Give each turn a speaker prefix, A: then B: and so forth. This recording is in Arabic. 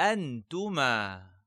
A: أنتما.